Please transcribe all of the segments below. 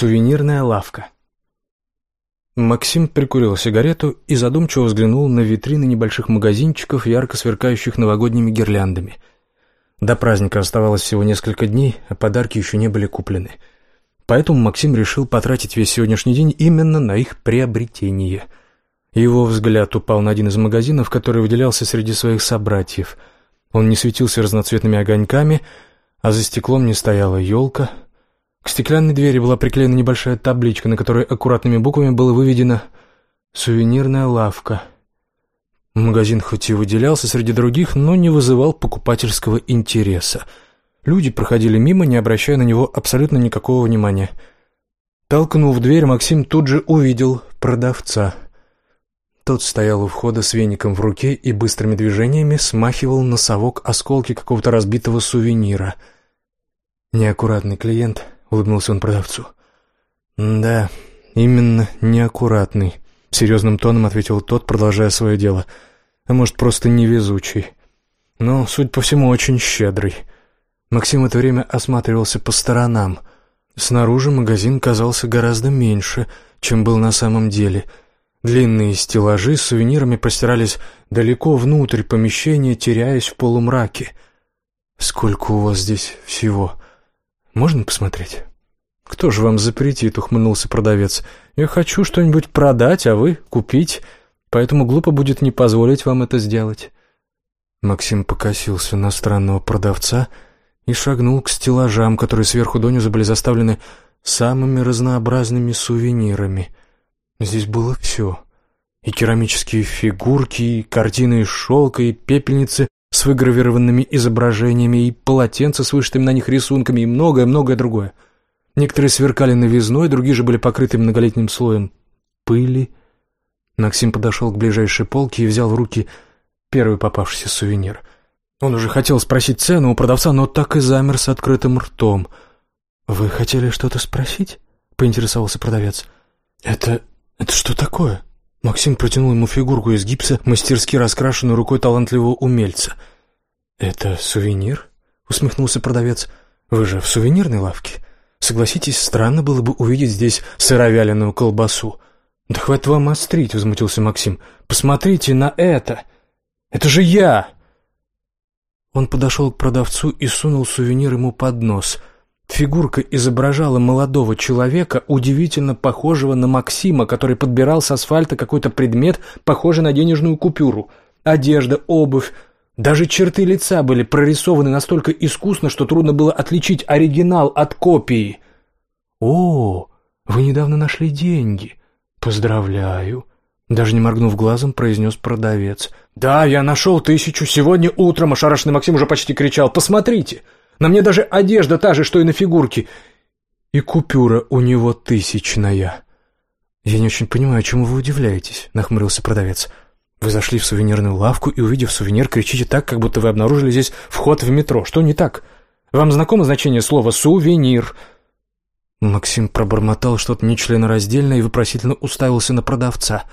Сувенирная лавка. Максим прикурил сигарету и задумчиво взглянул на витрины небольших магазинчиков, ярко сверкающих новогодними гирляндами. До праздника оставалось всего несколько дней, а подарки еще не были куплены. Поэтому Максим решил потратить весь сегодняшний день именно на их приобретение. Его взгляд упал на один из магазинов, который выделялся среди своих собратьев. Он не светился разноцветными огоньками, а за стеклом не стояла елка — к стеклянной двери была приклеена небольшая табличка, на которой аккуратными буквами было выведено «Сувенирная лавка». Магазин хоть и выделялся среди других, но не вызывал покупательского интереса. Люди проходили мимо, не обращая на него абсолютно никакого внимания. Толкнув дверь, Максим тут же увидел продавца. Тот стоял у входа с веником в руке и быстрыми движениями смахивал на совок осколки какого-то разбитого сувенира. Неаккуратный клиент —— улыбнулся он продавцу. «Да, именно неаккуратный», — серьезным тоном ответил тот, продолжая свое дело. «А может, просто невезучий. Но, судя по всему, очень щедрый». Максим в это время осматривался по сторонам. Снаружи магазин казался гораздо меньше, чем был на самом деле. Длинные стеллажи с сувенирами простирались далеко внутрь помещения, теряясь в полумраке. «Сколько у вас здесь всего?» Можно посмотреть?» «Кто же вам запретит?» — ухмыльнулся продавец. «Я хочу что-нибудь продать, а вы — купить, поэтому глупо будет не позволить вам это сделать». Максим покосился на странного продавца и шагнул к стеллажам, которые сверху донизу были заставлены самыми разнообразными сувенирами. Здесь было все. И керамические фигурки, и картины из шелка, и пепельницы с выгравированными изображениями и полотенца с вышитыми на них рисунками и многое-многое другое. Некоторые сверкали новизной, другие же были покрыты многолетним слоем пыли. Максим подошел к ближайшей полке и взял в руки первый попавшийся сувенир. Он уже хотел спросить цену у продавца, но так и замер с открытым ртом. «Вы хотели что-то спросить?» — поинтересовался продавец. «Это... это что такое?» Максим протянул ему фигурку из гипса, мастерски раскрашенную рукой талантливого умельца. «Это сувенир?» — усмехнулся продавец. «Вы же в сувенирной лавке. Согласитесь, странно было бы увидеть здесь сыровяленую колбасу». «Да хватит вам острить», — возмутился Максим. «Посмотрите на это! Это же я!» Он подошел к продавцу и сунул сувенир ему под нос — Фигурка изображала молодого человека, удивительно похожего на Максима, который подбирал с асфальта какой-то предмет, похожий на денежную купюру. Одежда, обувь, даже черты лица были прорисованы настолько искусно, что трудно было отличить оригинал от копии. «О, вы недавно нашли деньги. Поздравляю!» Даже не моргнув глазом, произнес продавец. «Да, я нашел тысячу. Сегодня утром ошарашенный Максим уже почти кричал. Посмотрите!» На мне даже одежда та же, что и на фигурке. И купюра у него тысячная. Я не очень понимаю, чему вы удивляетесь, нахмурился продавец. Вы зашли в сувенирную лавку и, увидев сувенир, кричите так, как будто вы обнаружили здесь вход в метро. Что не так? Вам знакомо значение слова «сувенир»?» Максим пробормотал что-то нечленораздельное и вопросительно уставился на продавца.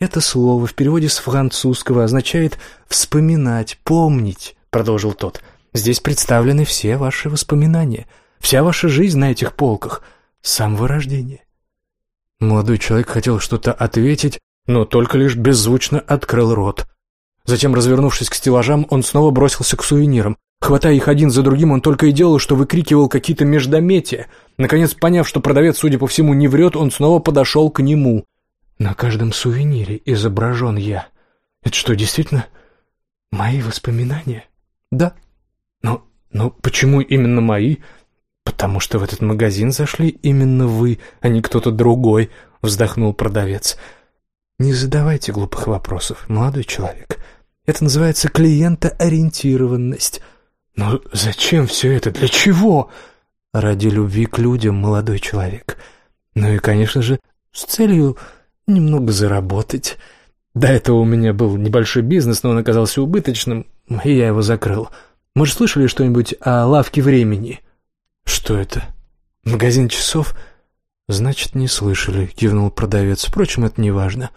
«Это слово в переводе с французского означает «вспоминать», «помнить», — продолжил тот. Здесь представлены все ваши воспоминания, вся ваша жизнь на этих полках, с самого рождения». Молодой человек хотел что-то ответить, но только лишь беззвучно открыл рот. Затем, развернувшись к стеллажам, он снова бросился к сувенирам. Хватая их один за другим, он только и делал, что выкрикивал какие-то междометия. Наконец, поняв, что продавец, судя по всему, не врет, он снова подошел к нему. «На каждом сувенире изображен я. Это что, действительно мои воспоминания?» «Да», но, почему именно мои? Потому что в этот магазин зашли именно вы, а не кто-то другой, вздохнул продавец. Не задавайте глупых вопросов, молодой человек. Это называется клиентоориентированность. Но зачем все это? Для чего? Ради любви к людям, молодой человек. Ну и, конечно же, с целью немного заработать. До этого у меня был небольшой бизнес, но он оказался убыточным, и я его закрыл. Мы же слышали что-нибудь о лавке времени?» «Что это? Магазин часов?» «Значит, не слышали», — кивнул продавец. «Впрочем, это не важно».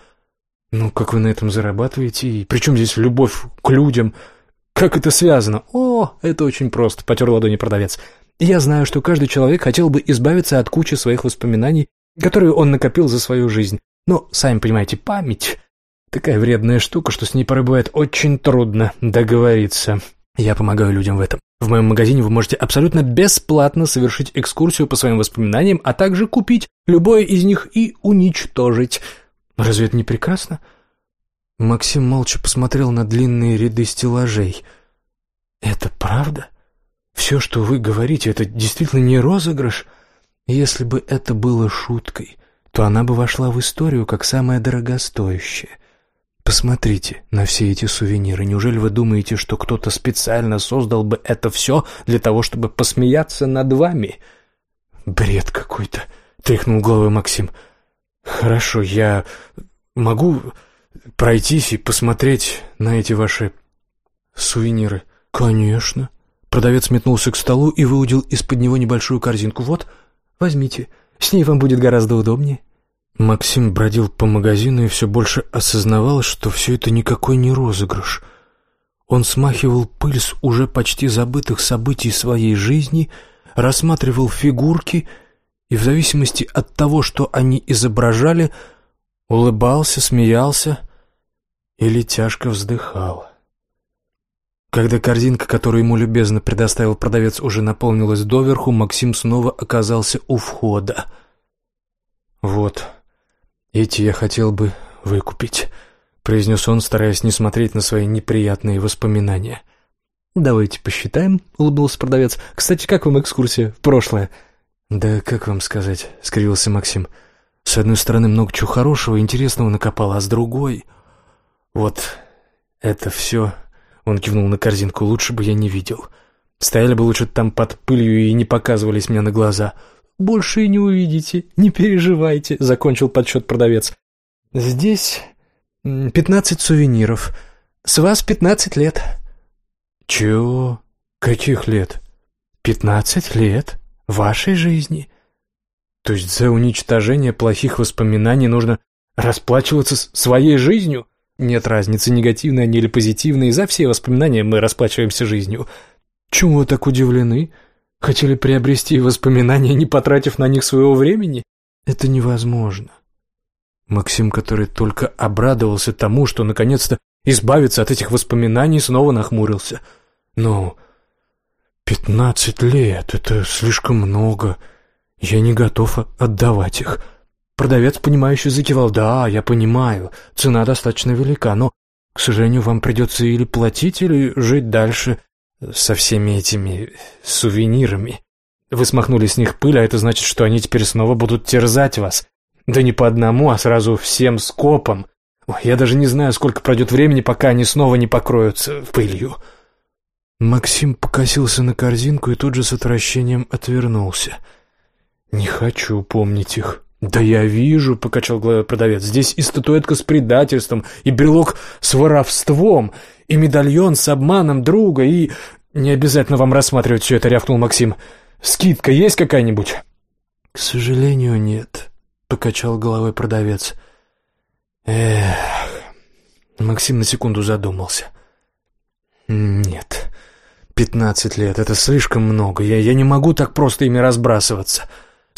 «Ну, как вы на этом зарабатываете? И при чем здесь любовь к людям? Как это связано?» «О, это очень просто», — потер ладони продавец. Я знаю, что каждый человек хотел бы избавиться от кучи своих воспоминаний, которые он накопил за свою жизнь. Но, сами понимаете, память — такая вредная штука, что с ней порой бывает очень трудно договориться. Я помогаю людям в этом. В моем магазине вы можете абсолютно бесплатно совершить экскурсию по своим воспоминаниям, а также купить любое из них и уничтожить. Разве это не прекрасно? Максим молча посмотрел на длинные ряды стеллажей. «Это правда? Все, что вы говорите, это действительно не розыгрыш? Если бы это было шуткой, то она бы вошла в историю как самая дорогостоящая. Посмотрите на все эти сувениры. Неужели вы думаете, что кто-то специально создал бы это все для того, чтобы посмеяться над вами?» «Бред какой-то», — тряхнул головой Максим. «Хорошо, я могу пройтись и посмотреть на эти ваши сувениры?» «Конечно». Продавец метнулся к столу и выудил из-под него небольшую корзинку. «Вот, возьмите, с ней вам будет гораздо удобнее». Максим бродил по магазину и все больше осознавал, что все это никакой не розыгрыш. Он смахивал пыль с уже почти забытых событий своей жизни, рассматривал фигурки и в зависимости от того, что они изображали, улыбался, смеялся или тяжко вздыхал. Когда корзинка, которую ему любезно предоставил продавец, уже наполнилась доверху, Максим снова оказался у входа. «Вот, эти я хотел бы выкупить», — произнес он, стараясь не смотреть на свои неприятные воспоминания. «Давайте посчитаем», — улыбнулся продавец. «Кстати, как вам экскурсия в прошлое?» «Да как вам сказать», — скривился Максим. «С одной стороны, много чего хорошего и интересного накопал, а с другой...» «Вот это все...» — он кивнул на корзинку. «Лучше бы я не видел. Стояли бы лучше там под пылью и не показывались мне на глаза». «Больше и не увидите, не переживайте», — закончил подсчет продавец. «Здесь пятнадцать сувениров. С вас пятнадцать лет». «Чего? Каких лет?» «Пятнадцать лет вашей жизни». «То есть за уничтожение плохих воспоминаний нужно расплачиваться своей жизнью?» Нет разницы, негативные они или позитивные, за все воспоминания мы расплачиваемся жизнью. Чему вы так удивлены? Хотели приобрести воспоминания, не потратив на них своего времени? Это невозможно. Максим, который только обрадовался тому, что наконец-то избавиться от этих воспоминаний, снова нахмурился. «Ну, пятнадцать лет — это слишком много. Я не готов отдавать их». Продавец, понимающе закивал. «Да, я понимаю, цена достаточно велика, но, к сожалению, вам придется или платить, или жить дальше со всеми этими сувенирами. Вы смахнули с них пыль, а это значит, что они теперь снова будут терзать вас. Да не по одному, а сразу всем скопом. Ой, я даже не знаю, сколько пройдет времени, пока они снова не покроются пылью». Максим покосился на корзинку и тут же с отвращением отвернулся. «Не хочу помнить их». «Да я вижу», — покачал головой продавец, — «здесь и статуэтка с предательством, и брелок с воровством, и медальон с обманом друга, и...» «Не обязательно вам рассматривать все это», — рявкнул Максим. «Скидка есть какая-нибудь?» «К сожалению, нет», — покачал головой продавец. «Эх...» Максим на секунду задумался. «Нет, пятнадцать лет — это слишком много. Я, я не могу так просто ими разбрасываться».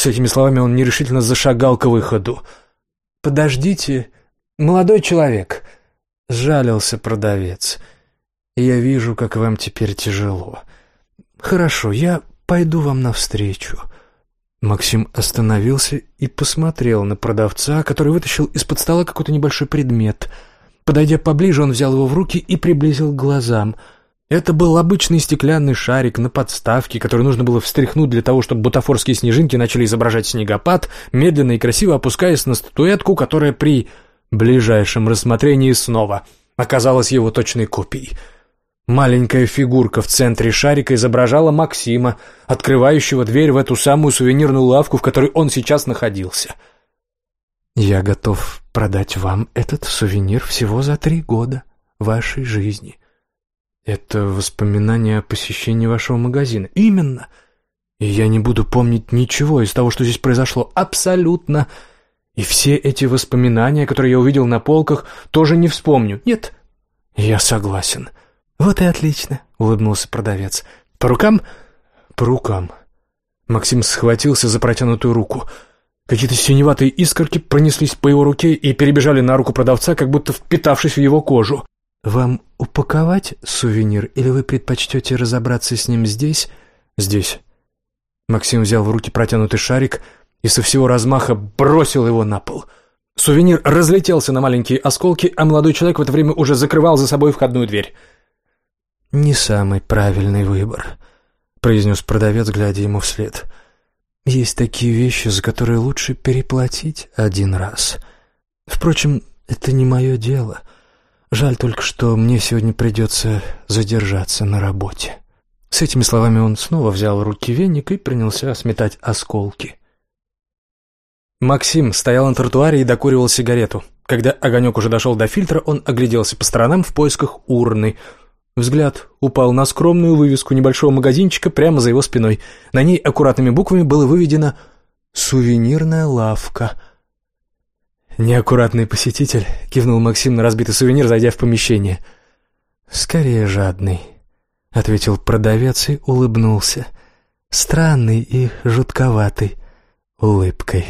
С этими словами он нерешительно зашагал к выходу. «Подождите, молодой человек!» — сжалился продавец. «Я вижу, как вам теперь тяжело. Хорошо, я пойду вам навстречу». Максим остановился и посмотрел на продавца, который вытащил из-под стола какой-то небольшой предмет. Подойдя поближе, он взял его в руки и приблизил к глазам — это был обычный стеклянный шарик на подставке, который нужно было встряхнуть для того, чтобы бутафорские снежинки начали изображать снегопад, медленно и красиво опускаясь на статуэтку, которая при ближайшем рассмотрении снова оказалась его точной копией. Маленькая фигурка в центре шарика изображала Максима, открывающего дверь в эту самую сувенирную лавку, в которой он сейчас находился. «Я готов продать вам этот сувенир всего за три года вашей жизни», «Это воспоминание о посещении вашего магазина». «Именно. И я не буду помнить ничего из того, что здесь произошло. Абсолютно. И все эти воспоминания, которые я увидел на полках, тоже не вспомню. Нет, я согласен». «Вот и отлично», — улыбнулся продавец. «По рукам?» «По рукам». Максим схватился за протянутую руку. Какие-то синеватые искорки пронеслись по его руке и перебежали на руку продавца, как будто впитавшись в его кожу. «Вам упаковать сувенир, или вы предпочтете разобраться с ним здесь?» «Здесь». Максим взял в руки протянутый шарик и со всего размаха бросил его на пол. Сувенир разлетелся на маленькие осколки, а молодой человек в это время уже закрывал за собой входную дверь. «Не самый правильный выбор», — произнес продавец, глядя ему вслед. «Есть такие вещи, за которые лучше переплатить один раз. Впрочем, это не мое дело». Жаль только, что мне сегодня придется задержаться на работе». С этими словами он снова взял в руки веник и принялся сметать осколки. Максим стоял на тротуаре и докуривал сигарету. Когда огонек уже дошел до фильтра, он огляделся по сторонам в поисках урны. Взгляд упал на скромную вывеску небольшого магазинчика прямо за его спиной. На ней аккуратными буквами было выведено «Сувенирная лавка». «Неаккуратный посетитель», — кивнул Максим на разбитый сувенир, зайдя в помещение. «Скорее жадный», — ответил продавец и улыбнулся. Странный и жутковатый улыбкой.